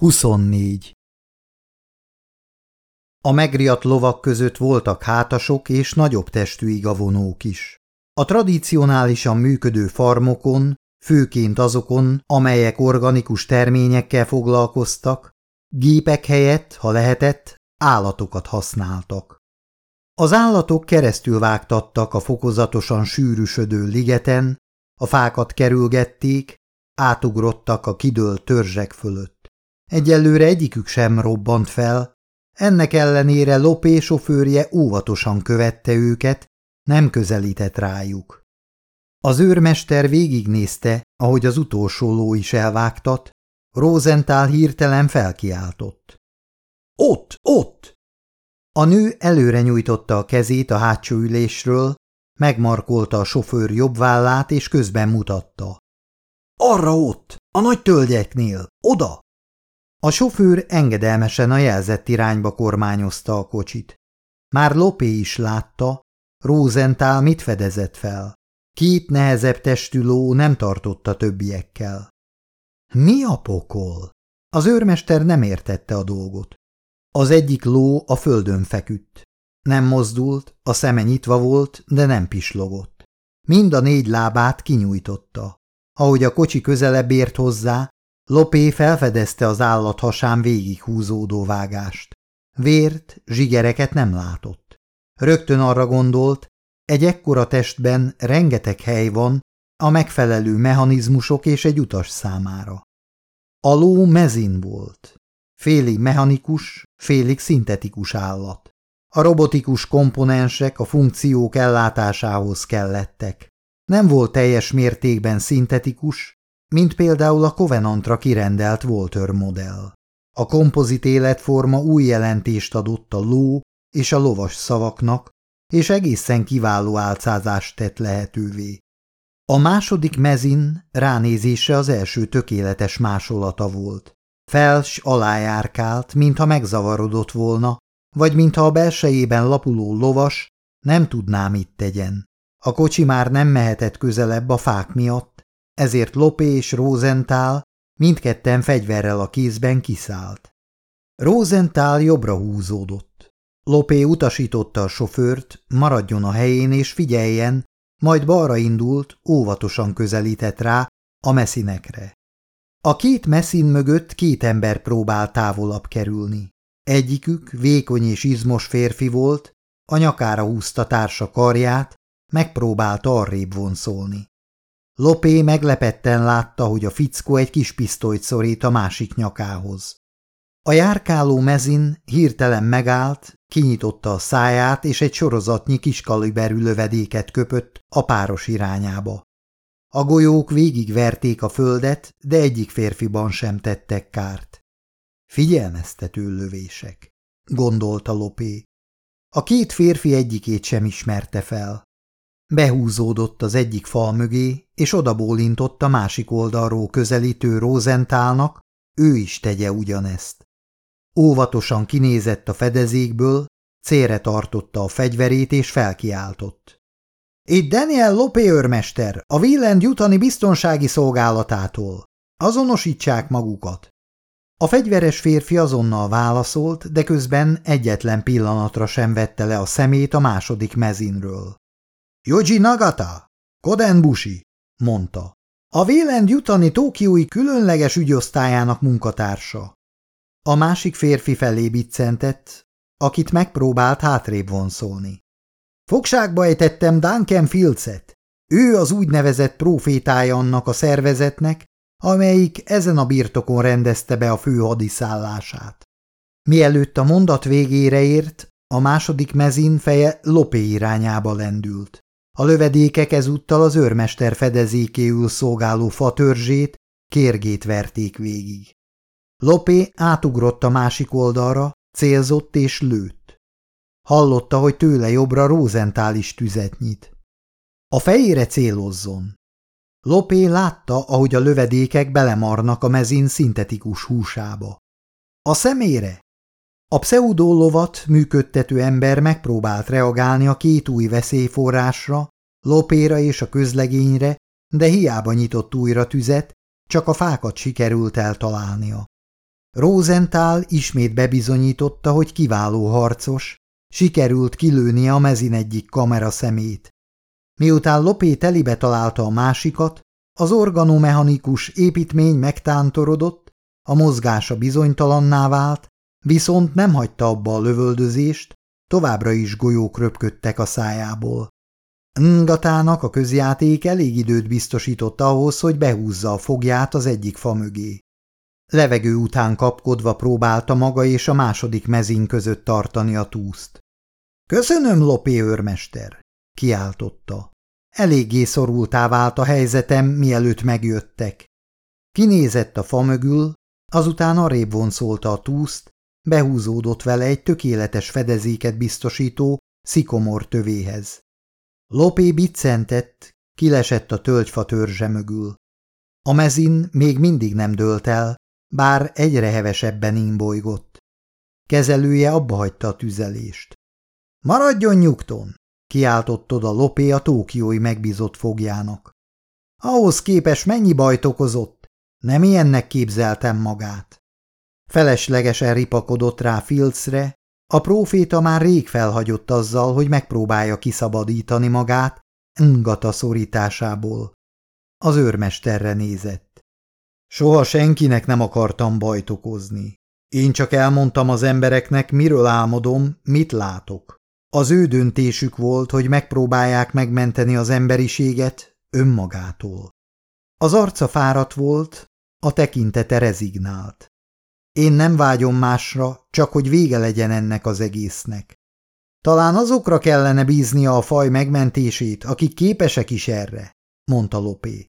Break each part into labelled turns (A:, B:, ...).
A: 24. A megriadt lovak között voltak hátasok és nagyobb testű igavonók is. A tradicionálisan működő farmokon, főként azokon, amelyek organikus terményekkel foglalkoztak, gépek helyett, ha lehetett, állatokat használtak. Az állatok keresztül vágtattak a fokozatosan sűrűsödő ligeten, a fákat kerülgették, átugrottak a kidőlt törzsek fölött. Egyelőre egyikük sem robbant fel, ennek ellenére Lopé sofőrje óvatosan követte őket, nem közelített rájuk. Az őrmester végignézte, ahogy az utolsó ló is elvágtat, Rosenthal hirtelen felkiáltott. Ott, ott! A nő előre nyújtotta a kezét a hátsó ülésről, megmarkolta a sofőr jobb vállát és közben mutatta. Arra ott, a nagy tölgyeknél, oda! A sofőr engedelmesen a jelzett irányba kormányozta a kocsit. Már Lopé is látta, Rosenthal mit fedezett fel. Két nehezebb testű ló nem tartotta többiekkel. Mi a pokol? Az őrmester nem értette a dolgot. Az egyik ló a földön feküdt. Nem mozdult, a szeme nyitva volt, de nem pislogott. Mind a négy lábát kinyújtotta. Ahogy a kocsi közelebb ért hozzá, Lopé felfedezte az állat hasán végig húzódó vágást. Vért, zsigereket nem látott. Rögtön arra gondolt, egy ekkora testben rengeteg hely van a megfelelő mechanizmusok és egy utas számára. A ló mezin volt. Félig mechanikus, félig szintetikus állat. A robotikus komponensek a funkciók ellátásához kellettek. Nem volt teljes mértékben szintetikus, mint például a Covenantra kirendelt Walter modell. A kompozit életforma új jelentést adott a ló és a lovas szavaknak, és egészen kiváló álcázást tett lehetővé. A második mezin ránézése az első tökéletes másolata volt. Fels alájárkált, mintha megzavarodott volna, vagy mintha a belsejében lapuló lovas nem tudná, mit tegyen. A kocsi már nem mehetett közelebb a fák miatt, ezért Lopé és Rosenthal mindketten fegyverrel a kézben kiszállt. Rosenthal jobbra húzódott. Lopé utasította a sofőrt, maradjon a helyén és figyeljen, majd balra indult, óvatosan közelített rá a messzinekre. A két messzin mögött két ember próbál távolabb kerülni. Egyikük vékony és izmos férfi volt, a nyakára húzta társa karját, megpróbálta arrébb vonszolni. Lopé meglepetten látta, hogy a fickó egy kis pisztolyt szorít a másik nyakához. A járkáló mezin hirtelen megállt, kinyitotta a száját, és egy sorozatnyi kiskaliberű lövedéket köpött a páros irányába. A golyók végigverték a földet, de egyik férfiban sem tettek kárt. Figyelmeztető lövések, gondolta Lopé. A két férfi egyikét sem ismerte fel. Behúzódott az egyik fal mögé, és odabólintott a másik oldalról közelítő Rosenthalnak, ő is tegye ugyanezt. Óvatosan kinézett a fedezékből, célre tartotta a fegyverét és felkiáltott. Itt Daniel Lopé őrmester, a Wieland jutani biztonsági szolgálatától. Azonosítsák magukat. A fegyveres férfi azonnal válaszolt, de közben egyetlen pillanatra sem vette le a szemét a második mezinről. Yoji Nagata, Kodenbushi, mondta. A Vélend jutani Tókiói különleges ügyosztályának munkatársa. A másik férfi felé biccentett, akit megpróbált hátrébb vonszolni. Fogságba ejtettem Duncan Fieldset. Ő az úgynevezett profétája annak a szervezetnek, amelyik ezen a birtokon rendezte be a főhadiszállását. Mielőtt a mondat végére ért, a második mezin feje Lopé irányába lendült. A lövedékek ezúttal az őrmester fedezékéül szolgáló fatörzsét, kérgét verték végig. Lopé átugrott a másik oldalra, célzott és lőtt. Hallotta, hogy tőle jobbra Rosenthal is tüzet nyit. A fejére célozzon. Lopé látta, ahogy a lövedékek belemarnak a mezin szintetikus húsába. A szemére a pseudólovat működtető ember megpróbált reagálni a két új veszélyforrásra, lopéra és a közlegényre, de hiába nyitott újra tüzet, csak a fákat sikerült eltalálnia. Rosenthal ismét bebizonyította, hogy kiváló harcos, sikerült kilőni a mezin egyik kamera szemét. Miután Lopé telibe találta a másikat, az organomechanikus építmény megtántorodott, a mozgása bizonytalanná vált, viszont nem hagyta abba a lövöldözést, továbbra is golyók röpködtek a szájából. Ngatának a közjáték elég időt biztosított ahhoz, hogy behúzza a fogját az egyik fa mögé. Levegő után kapkodva próbálta maga és a második mezin között tartani a túszt. – Köszönöm, Lopé őrmester! – kiáltotta. Eléggé szorultá vált a helyzetem, mielőtt megjöttek. Kinézett a fa mögül, azután arrébb vonszolta a túszt, behúzódott vele egy tökéletes fedezéket biztosító szikomor tövéhez. Lopé biccentett, kilesett a tölgyfa törzse mögül. A mezin még mindig nem dőlt el, bár egyre hevesebben imbolygott. Kezelője abba hagyta a tüzelést. – Maradjon nyugton! – kiáltott oda Lopé a tókiói megbízott fogjának. – Ahhoz képes mennyi bajt okozott? Nem ilyennek képzeltem magát. Feleslegesen ripakodott rá Filcre, a próféta már rég felhagyott azzal, hogy megpróbálja kiszabadítani magát Ngata szorításából. Az őrmesterre nézett. Soha senkinek nem akartam bajt okozni. Én csak elmondtam az embereknek, miről álmodom, mit látok. Az ő döntésük volt, hogy megpróbálják megmenteni az emberiséget önmagától. Az arca fáradt volt, a tekintete rezignált. Én nem vágyom másra, csak hogy vége legyen ennek az egésznek. Talán azokra kellene bíznia a faj megmentését, akik képesek is erre, mondta Lopé.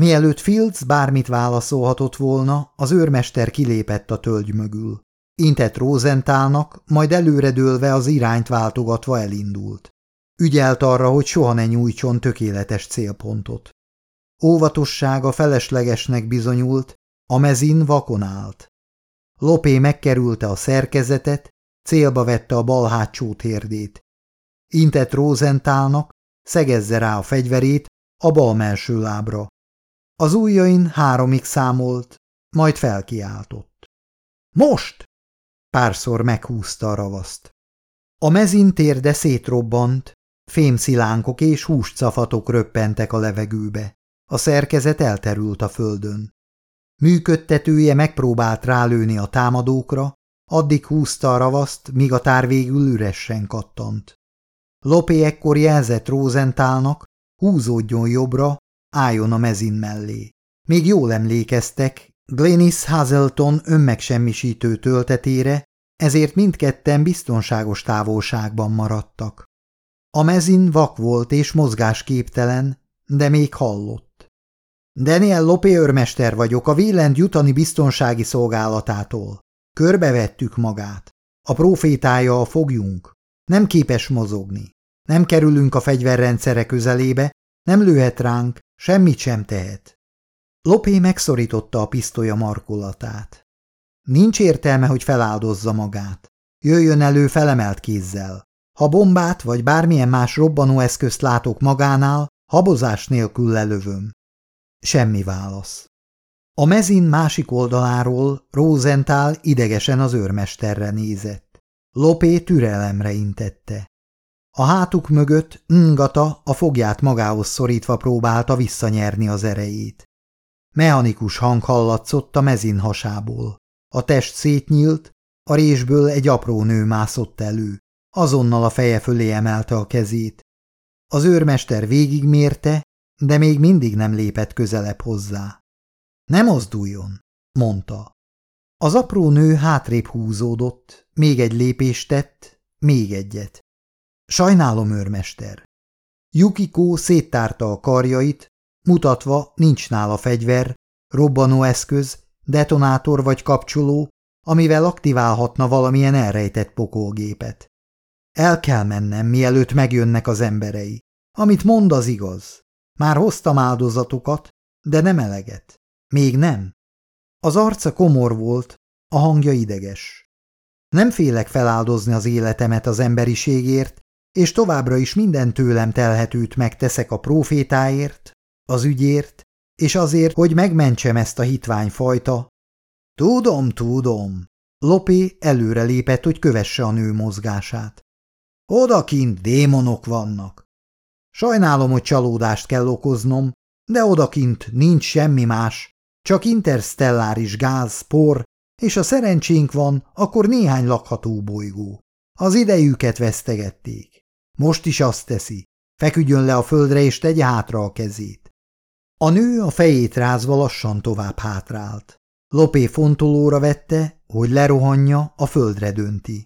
A: Mielőtt Fields bármit válaszolhatott volna, az őrmester kilépett a tölgy mögül. Intett Rosenthalnak, majd előredőlve az irányt váltogatva elindult. Ügyelt arra, hogy soha ne nyújtson tökéletes célpontot. Óvatossága feleslegesnek bizonyult, a mezin vakon állt. Lopé megkerülte a szerkezetet, célba vette a bal hátsó térdét. Intett Rosenthalnak, szegezze rá a fegyverét a bal melső lábra. Az ujjain háromig számolt, majd felkiáltott. Most! Párszor meghúzta a ravaszt. A mezin térde szétrobbant, fémszilánkok és húscafatok röppentek a levegőbe. A szerkezet elterült a földön. Működtetője megpróbált rálőni a támadókra, addig húzta a ravaszt, míg a tár végül üresen kattant. Lopé ekkor jelzett Rosenthalnak, húzódjon jobbra, álljon a mezin mellé. Még jól emlékeztek, Glenis Hazelton önmegsemmisítő töltetére, ezért mindketten biztonságos távolságban maradtak. A mezin vak volt és mozgásképtelen, de még hallott. Daniel Lopé őrmester vagyok a Vélend jutani biztonsági szolgálatától. Körbevettük magát. A profétája a fogjunk. Nem képes mozogni. Nem kerülünk a fegyverrendszere közelébe, nem lőhet ránk, semmit sem tehet. Lopé megszorította a pisztolya markolatát. Nincs értelme, hogy feláldozza magát. Jöjjön elő felemelt kézzel. Ha bombát vagy bármilyen más robbanóeszközt látok magánál, habozás nélkül lelövöm. Semmi válasz. A mezin másik oldaláról Rosenthal idegesen az őrmesterre nézett. Lopé türelemre intette. A hátuk mögött Ngata a fogját magához szorítva próbálta visszanyerni az erejét. Mechanikus hang hallatszott a mezin hasából. A test szétnyílt, a résből egy apró nő mászott elő. Azonnal a feje fölé emelte a kezét. Az őrmester végigmérte, de még mindig nem lépett közelebb hozzá. Nem mozduljon, mondta. Az apró nő hátrébb húzódott, még egy lépést tett, még egyet. Sajnálom, őrmester. Yukiko széttárta a karjait, mutatva nincs nála fegyver, robbanóeszköz, detonátor vagy kapcsoló, amivel aktiválhatna valamilyen elrejtett pokolgépet. El kell mennem, mielőtt megjönnek az emberei. Amit mond, az igaz. Már hoztam áldozatokat, de nem eleget. Még nem. Az arca komor volt, a hangja ideges. Nem félek feláldozni az életemet az emberiségért, és továbbra is minden tőlem telhetőt megteszek a profétáért, az ügyért, és azért, hogy megmentsem ezt a hitványfajta, Tudom, tudom. Lopé előre lépett, hogy kövesse a nő mozgását. Odakint démonok vannak. Sajnálom, hogy csalódást kell okoznom, de odakint nincs semmi más, csak interstelláris gáz, por, és a szerencsénk van, akkor néhány lakható bolygó. Az idejüket vesztegették. Most is azt teszi. Feküdjön le a földre, és tegye hátra a kezét. A nő a fejét rázva lassan tovább hátrált. Lopé fontolóra vette, hogy lerohanja, a földre dönti.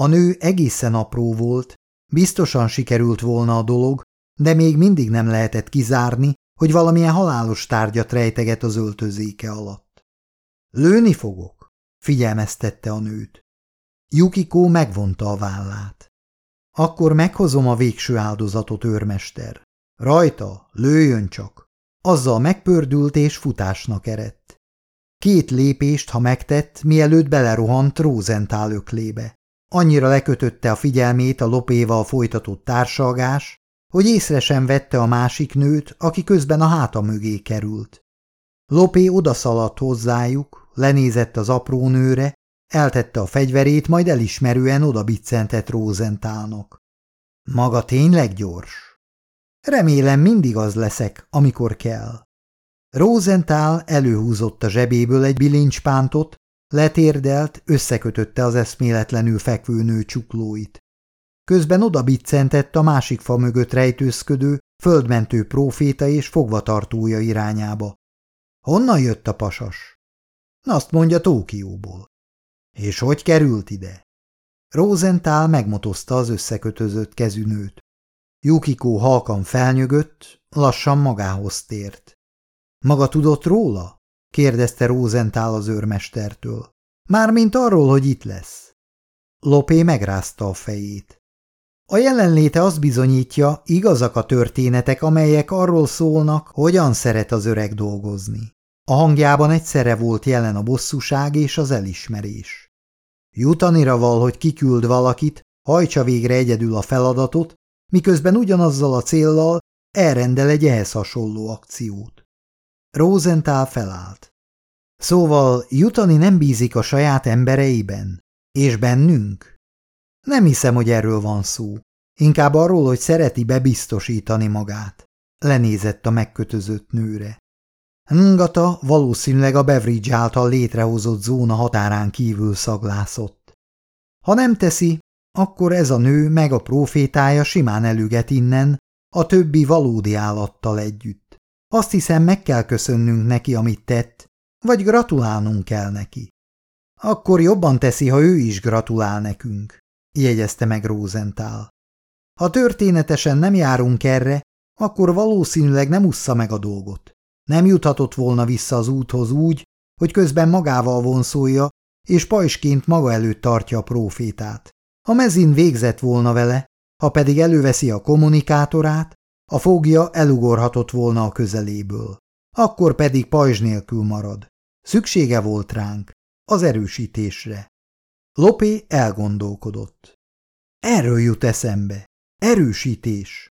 A: A nő egészen apró volt, biztosan sikerült volna a dolog, de még mindig nem lehetett kizárni, hogy valamilyen halálos tárgyat rejteget az öltözéke alatt. Lőni fogok, figyelmeztette a nőt. Yukiko megvonta a vállát. Akkor meghozom a végső áldozatot, őrmester. Rajta, lőjön csak. Azzal megpördült és futásnak eredt. Két lépést, ha megtett, mielőtt belerohant Rosenthal öklébe. Annyira lekötötte a figyelmét a lopéval folytatott társalgás, hogy észre sem vette a másik nőt, aki közben a háta mögé került. Lopé odaszaladt hozzájuk, lenézett az apró nőre, eltette a fegyverét, majd elismerően odabiccentett Rosenthalnak. Maga tényleg gyors? Remélem mindig az leszek, amikor kell. Rosenthal előhúzott a zsebéből egy bilincspántot, letérdelt, összekötötte az eszméletlenül fekvő nő csuklóit. Közben oda biccentett a másik fa mögött rejtőzködő, földmentő próféta és fogvatartója irányába. Honnan jött a pasas? Azt mondja Tókióból. És hogy került ide? Rosenthal megmotozta az összekötözött kezűnőt. Yukiko halkan felnyögött, lassan magához tért. Maga tudott róla? kérdezte Rosenthal az őrmestertől. Mármint arról, hogy itt lesz. Lopé megrázta a fejét. A jelenléte azt bizonyítja, igazak a történetek, amelyek arról szólnak, hogyan szeret az öreg dolgozni. A hangjában egyszerre volt jelen a bosszúság és az elismerés. Jutanira val, hogy kiküld valakit, hajtsa végre egyedül a feladatot, miközben ugyanazzal a céllal elrendel egy ehhez hasonló akciót. Rosenthal felállt. Szóval jutani nem bízik a saját embereiben? És bennünk? Nem hiszem, hogy erről van szó. Inkább arról, hogy szereti bebiztosítani magát. Lenézett a megkötözött nőre. Ngata valószínűleg a Beveridge által létrehozott zóna határán kívül szaglászott. Ha nem teszi, akkor ez a nő meg a profétája simán elüget innen, a többi valódi állattal együtt. Azt hiszem, meg kell köszönnünk neki, amit tett, vagy gratulálnunk kell neki. Akkor jobban teszi, ha ő is gratulál nekünk jegyezte meg Rosenthal. Ha történetesen nem járunk erre, akkor valószínűleg nem ussza meg a dolgot. Nem juthatott volna vissza az úthoz úgy, hogy közben magával vonszolja, és pajsként maga előtt tartja a profétát. A mezin végzett volna vele, ha pedig előveszi a kommunikátorát, a fogja elugorhatott volna a közeléből. Akkor pedig pajzs nélkül marad. Szüksége volt ránk, az erősítésre. Lopé elgondolkodott. Erről jut eszembe. Erősítés.